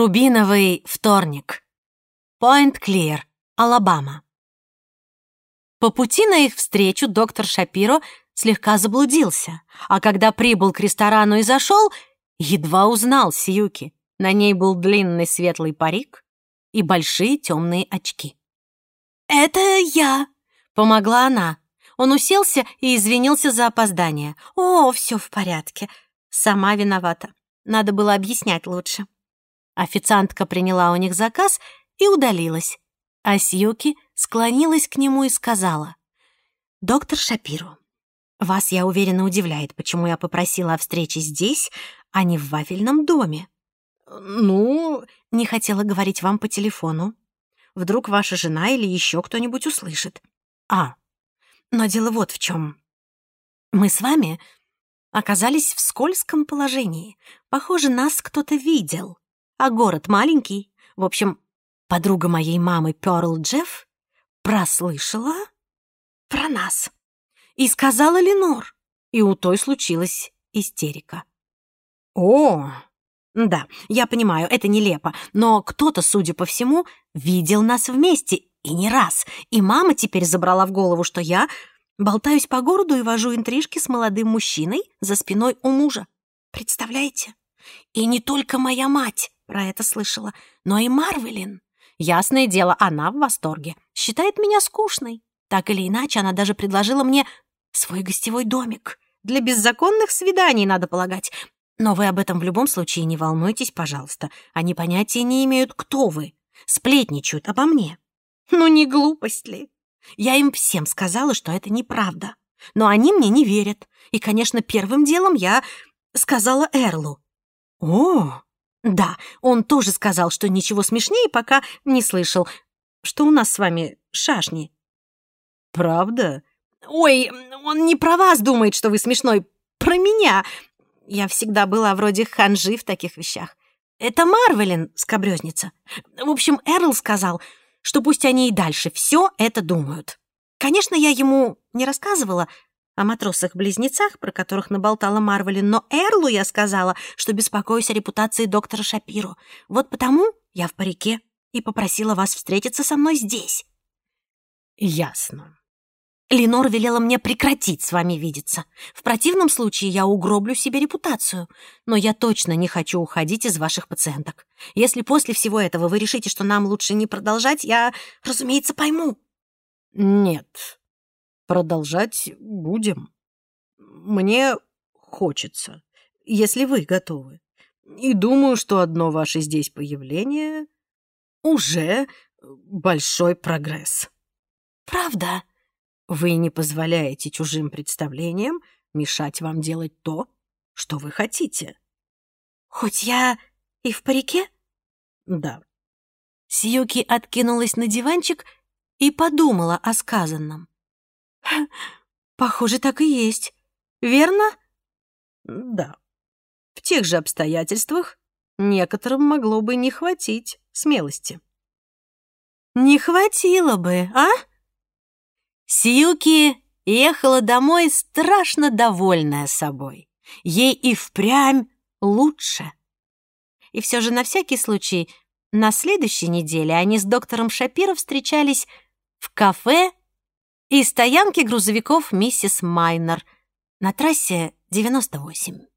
Рубиновый вторник. Пойнт-Клир, Алабама. По пути на их встречу доктор Шапиро слегка заблудился, а когда прибыл к ресторану и зашел, едва узнал Сьюки. На ней был длинный светлый парик и большие темные очки. «Это я», — помогла она. Он уселся и извинился за опоздание. «О, все в порядке. Сама виновата. Надо было объяснять лучше». Официантка приняла у них заказ и удалилась. А Сьюки склонилась к нему и сказала. «Доктор Шапиру, вас, я уверена, удивляет, почему я попросила о встрече здесь, а не в вафельном доме. Ну, не хотела говорить вам по телефону. Вдруг ваша жена или еще кто-нибудь услышит. А, но дело вот в чем. Мы с вами оказались в скользком положении. Похоже, нас кто-то видел. А город маленький. В общем, подруга моей мамы Пёрл Джефф прослышала про нас. И сказала Ленор. И у той случилась истерика. О, да, я понимаю, это нелепо, но кто-то, судя по всему, видел нас вместе, и не раз. И мама теперь забрала в голову, что я болтаюсь по городу и вожу интрижки с молодым мужчиной за спиной у мужа. Представляете? И не только моя мать про это слышала, но и Марвелин. Ясное дело, она в восторге. Считает меня скучной. Так или иначе, она даже предложила мне свой гостевой домик. Для беззаконных свиданий, надо полагать. Но вы об этом в любом случае не волнуйтесь, пожалуйста. Они понятия не имеют, кто вы. Сплетничают обо мне. Ну, не глупость ли? Я им всем сказала, что это неправда. Но они мне не верят. И, конечно, первым делом я сказала Эрлу. О, да, он тоже сказал, что ничего смешнее пока не слышал. Что у нас с вами шашни. Правда? Ой, он не про вас думает, что вы смешной. Про меня. Я всегда была вроде ханжи в таких вещах. Это Марвелин, скобрёзница. В общем, Эрл сказал, что пусть они и дальше все это думают. Конечно, я ему не рассказывала о матросах-близнецах, про которых наболтала Марвелин, но Эрлу я сказала, что беспокоюсь о репутации доктора Шапиро. Вот потому я в парике и попросила вас встретиться со мной здесь. Ясно. Ленор велела мне прекратить с вами видеться. В противном случае я угроблю себе репутацию. Но я точно не хочу уходить из ваших пациенток. Если после всего этого вы решите, что нам лучше не продолжать, я, разумеется, пойму. Нет, продолжать будем. Мне хочется, если вы готовы. И думаю, что одно ваше здесь появление уже большой прогресс. Правда? Вы не позволяете чужим представлениям мешать вам делать то, что вы хотите. Хоть я и в парике? Да. Сьюки откинулась на диванчик и подумала о сказанном. Похоже, так и есть. Верно? Да. В тех же обстоятельствах некоторым могло бы не хватить смелости. Не хватило бы, а? Сьюки ехала домой страшно довольная собой. Ей и впрямь лучше. И все же на всякий случай на следующей неделе они с доктором Шапиро встречались в кафе и стоянке грузовиков миссис Майнер на трассе 98.